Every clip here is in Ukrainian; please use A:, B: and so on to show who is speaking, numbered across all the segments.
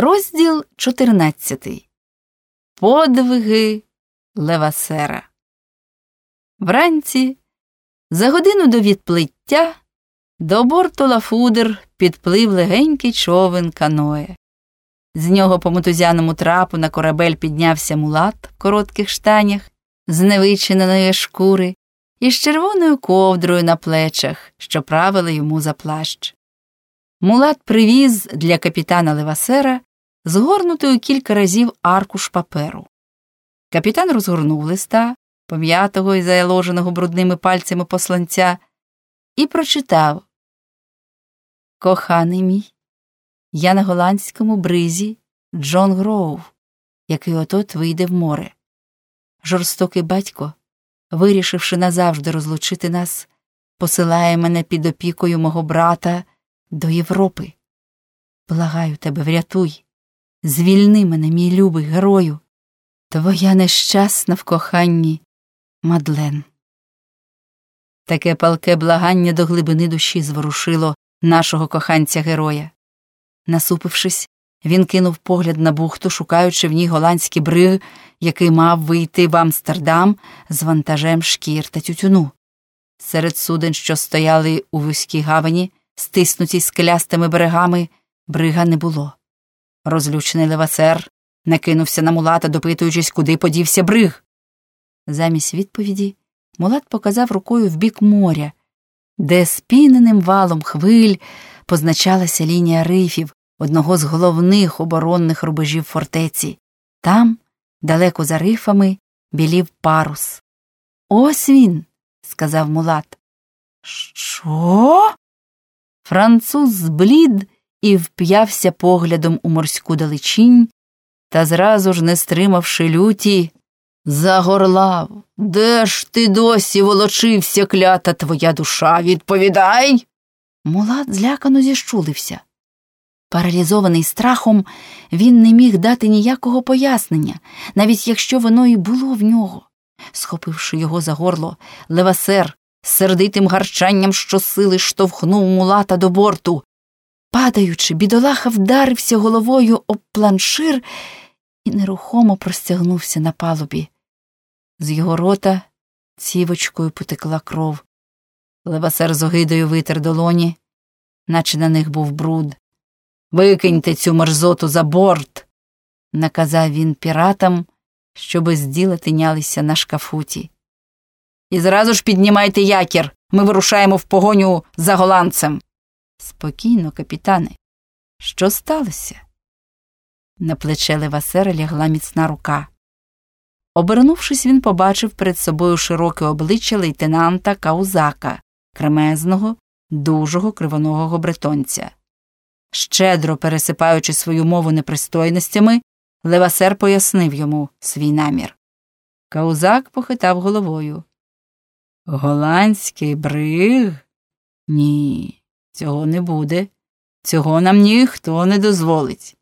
A: Розділ 14. Подвиги Левасера. Вранці, за годину до відплиття, до борту Лафудер підплив легенький човен каное. З нього по мотузяному трапу на корабель піднявся мулат в коротких штанях, з невичиненої шкури і з червоною ковдрою на плечах, що правили йому за плащ. Мулат привіз для капітана Левасера згорнутою кілька разів аркуш паперу. Капітан розгорнув листа, пом'ятого і заложеного брудними пальцями посланця, і прочитав Коханий мій, я на голландському бризі Джон Гроув, який отот вийде в море. Жорстокий батько, вирішивши назавжди розлучити нас, посилає мене під опікою мого брата до Європи. Благаю тебе, врятуй, звільни мене, мій любий герою, твоя нещасна в коханні Мадлен. Таке палке благання до глибини душі зворушило нашого коханця героя. Насупившись, він кинув погляд на бухту, шукаючи в ній голландський бриг, який мав вийти в Амстердам з вантажем шкір та тютюну. Серед суден, що стояли у вузькій гавані, стиснутій скелястими берегами, брига не було. Розлючений левасер накинувся на мулата, допитуючись, куди подівся бриг. Замість відповіді мулат показав рукою в бік моря, де спіненим валом хвиль позначалася лінія рифів, одного з головних оборонних рубежів фортеці. Там, далеко за рифами, білів парус. Ось він, сказав мулат. Що? Француз зблід і вп'явся поглядом у морську далечінь, та зразу ж, не стримавши люті, загорлав. Де ж ти досі волочився, клята твоя душа? Відповідай. Мулат злякано зіщулився. Паралізований страхом, він не міг дати ніякого пояснення, навіть якщо воно і було в нього. Схопивши його за горло, левасер з сердитим гарчанням щосили штовхнув мулата до борту. Падаючи, бідолаха вдарився головою об планшир і нерухомо простягнувся на палубі. З його рота цівочкою потекла кров. Левасер з огидою витер долоні, наче на них був бруд. Викиньте цю мерзоту за борт, наказав він піратам, щоби зділа тинялися на шкафуті. І зразу ж піднімайте якір. Ми вирушаємо в погоню за голландцем. Спокійно, капітане. Що сталося? На плече Левасера лягла міцна рука. Обернувшись, він побачив перед собою широке обличчя лейтенанта Каузака, кремезного, дужого кривоного бретонця. Щедро пересипаючи свою мову непристойностями, Левасер пояснив йому свій намір. Каузак похитав головою. Голландський бриг? Ні, цього не буде. Цього нам ніхто не дозволить.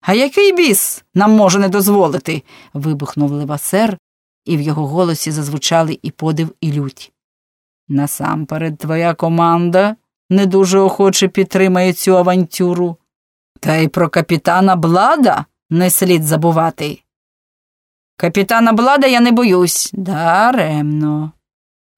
A: А який біс нам може не дозволити? вибухнув Левасер, і в його голосі зазвучали і подив, і лють. Насамперед твоя команда не дуже охоче підтримає цю авантюру, та й про капітана Блада не слід забувати. Капітана Блада я не боюсь даремно.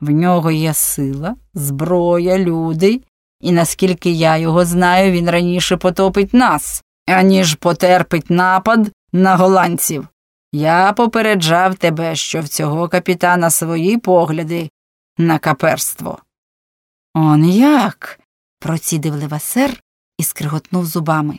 A: В нього є сила, зброя, люди, і наскільки я його знаю, він раніше потопить нас, аніж потерпить напад на голландців. Я попереджав тебе, що в цього капітана свої погляди на каперство. Он як? процідив левасер і скриготнув зубами.